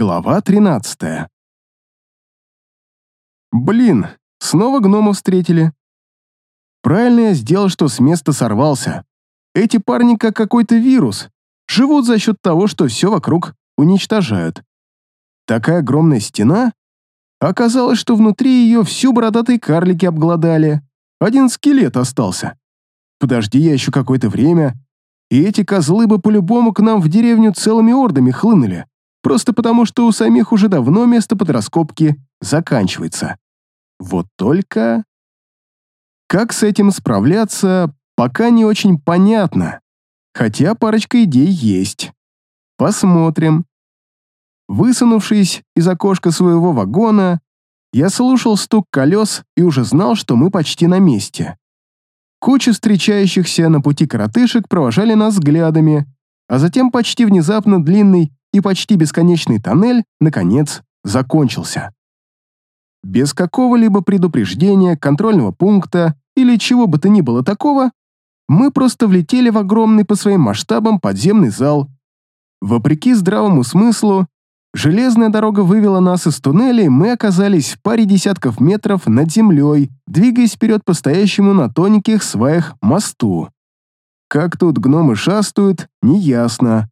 Глава 13 Блин, снова гномов встретили. Правильно я сделал, что с места сорвался. Эти парни как какой-то вирус. Живут за счет того, что все вокруг уничтожают. Такая огромная стена. Оказалось, что внутри ее всю бородатые карлики обглодали. Один скелет остался. Подожди я еще какое-то время, и эти козлы бы по-любому к нам в деревню целыми ордами хлынули просто потому, что у самих уже давно место под раскопки заканчивается. Вот только... Как с этим справляться, пока не очень понятно, хотя парочка идей есть. Посмотрим. Высунувшись из окошка своего вагона, я слушал стук колес и уже знал, что мы почти на месте. Куча встречающихся на пути коротышек провожали нас взглядами, а затем почти внезапно длинный и почти бесконечный тоннель, наконец, закончился. Без какого-либо предупреждения, контрольного пункта или чего бы то ни было такого, мы просто влетели в огромный по своим масштабам подземный зал. Вопреки здравому смыслу, железная дорога вывела нас из туннеля, и мы оказались в паре десятков метров над землей, двигаясь вперед по стоящему на тоненьких сваях мосту. Как тут гномы шастают, неясно.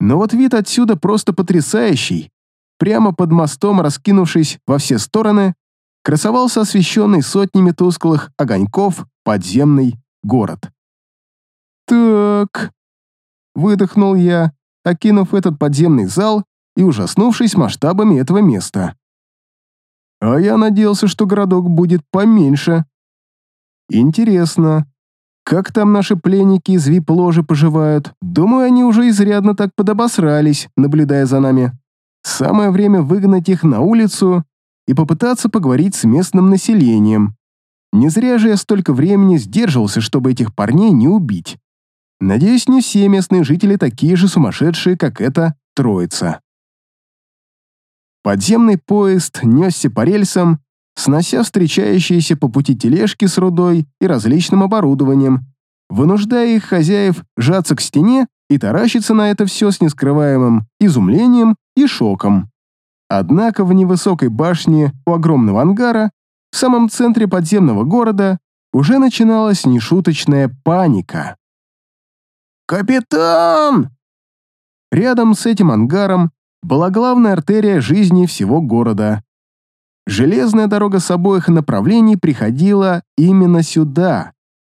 Но вот вид отсюда просто потрясающий. Прямо под мостом, раскинувшись во все стороны, красовался освещенный сотнями тусклых огоньков подземный город. «Так...» — выдохнул я, окинув этот подземный зал и ужаснувшись масштабами этого места. А я надеялся, что городок будет поменьше. Интересно, как там наши пленники из вип-ложи поживают? Думаю, они уже изрядно так подобосрались, наблюдая за нами. Самое время выгнать их на улицу и попытаться поговорить с местным населением. Не зря же я столько времени сдерживался, чтобы этих парней не убить. Надеюсь, не все местные жители такие же сумасшедшие, как эта троица. Подземный поезд несся по рельсам, снося встречающиеся по пути тележки с рудой и различным оборудованием, вынуждая их хозяев сжаться к стене и таращиться на это все с нескрываемым изумлением и шоком. Однако в невысокой башне у огромного ангара, в самом центре подземного города, уже начиналась нешуточная паника. «Капитан!» Рядом с этим ангаром была главная артерия жизни всего города Железная дорога с обоих направлений приходила именно сюда,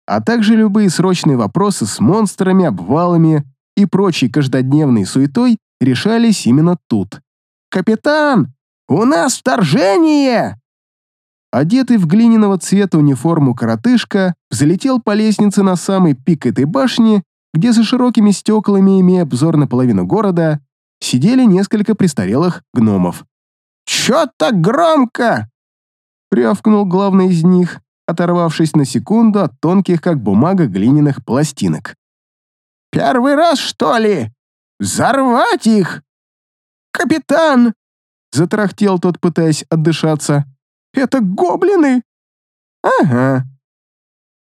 а также любые срочные вопросы с монстрами, обвалами и прочей каждодневной суетой решались именно тут. «Капитан, у нас вторжение!» Одетый в глиняного цвета униформу коротышка взлетел по лестнице на самый пик этой башни, где за широкими стеклами, имея обзор на половину города, сидели несколько престарелых гномов. «Чё так громко?» Рявкнул главный из них, оторвавшись на секунду от тонких, как бумага, глиняных пластинок. «Первый раз, что ли? Взорвать их!» «Капитан!» — затрахтел тот, пытаясь отдышаться. «Это гоблины!» «Ага».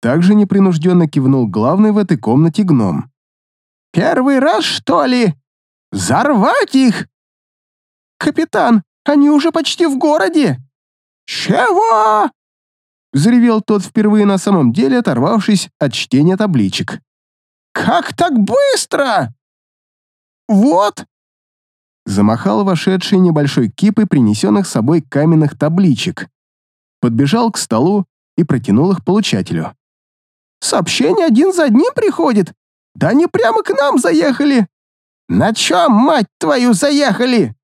Также непринужденно кивнул главный в этой комнате гном. «Первый раз, что ли? Взорвать их!» «Капитан, они уже почти в городе!» «Чего?» Взревел тот впервые на самом деле, оторвавшись от чтения табличек. «Как так быстро?» «Вот!» Замахал вошедший небольшой кипой принесенных с собой каменных табличек. Подбежал к столу и протянул их получателю. «Сообщение один за одним приходит! Да они прямо к нам заехали!» «На чем, мать твою, заехали?»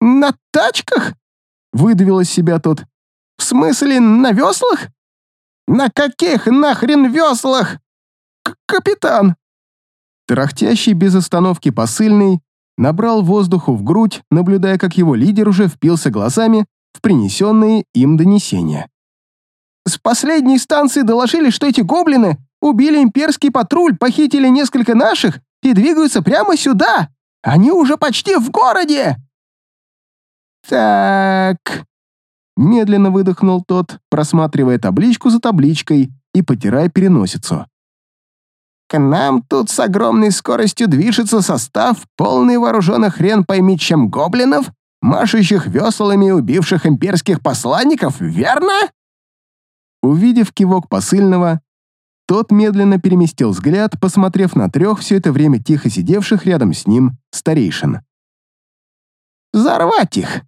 «На тачках?» — выдавил из себя тот. «В смысле, на веслах?» «На каких нахрен веслах?» К «Капитан!» Трахтящий без остановки посыльный набрал воздуху в грудь, наблюдая, как его лидер уже впился глазами в принесенные им донесения. «С последней станции доложили, что эти гоблины убили имперский патруль, похитили несколько наших и двигаются прямо сюда! Они уже почти в городе!» «Так...» Медленно выдохнул тот, просматривая табличку за табличкой и потирая переносицу. «К нам тут с огромной скоростью движется состав, полный вооруженных хрен пойми чем гоблинов, машущих веслами и убивших имперских посланников, верно?» Увидев кивок посыльного, тот медленно переместил взгляд, посмотрев на трех все это время тихо сидевших рядом с ним старейшин. «Взорвать их!» —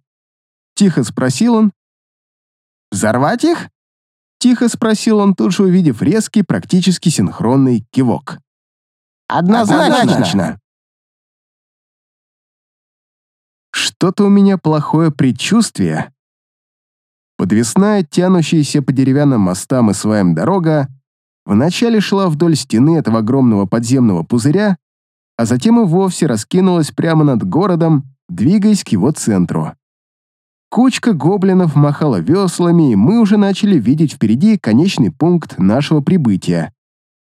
тихо спросил он. «Взорвать их?» — тихо спросил он, тут же увидев резкий, практически синхронный кивок. «Однозначно!», Однозначно. Что-то у меня плохое предчувствие. Подвесная, тянущаяся по деревянным мостам и сваям дорога вначале шла вдоль стены этого огромного подземного пузыря, а затем и вовсе раскинулась прямо над городом, двигаясь к его центру. Кучка гоблинов махала веслами, и мы уже начали видеть впереди конечный пункт нашего прибытия.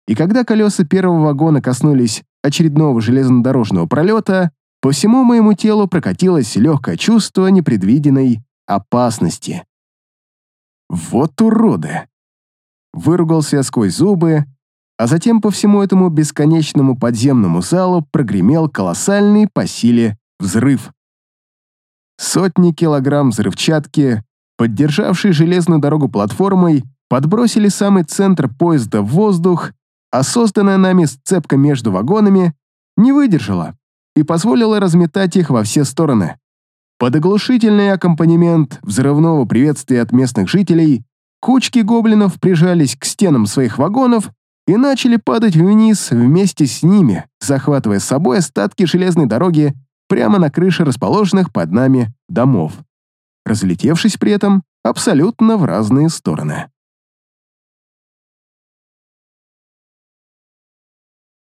И когда колеса первого вагона коснулись очередного железнодорожного пролета, по всему моему телу прокатилось легкое чувство непредвиденной опасности. Вот уроды! Выругался я сквозь зубы, а затем по всему этому бесконечному подземному залу прогремел колоссальный по силе взрыв. Сотни килограмм взрывчатки, поддержавшей железную дорогу платформой, подбросили самый центр поезда в воздух, а созданная нами сцепка между вагонами не выдержала и позволила разметать их во все стороны. Под оглушительный аккомпанемент взрывного приветствия от местных жителей кучки гоблинов прижались к стенам своих вагонов и начали падать вниз вместе с ними, захватывая с собой остатки железной дороги прямо на крыше расположенных под нами домов, разлетевшись при этом абсолютно в разные стороны.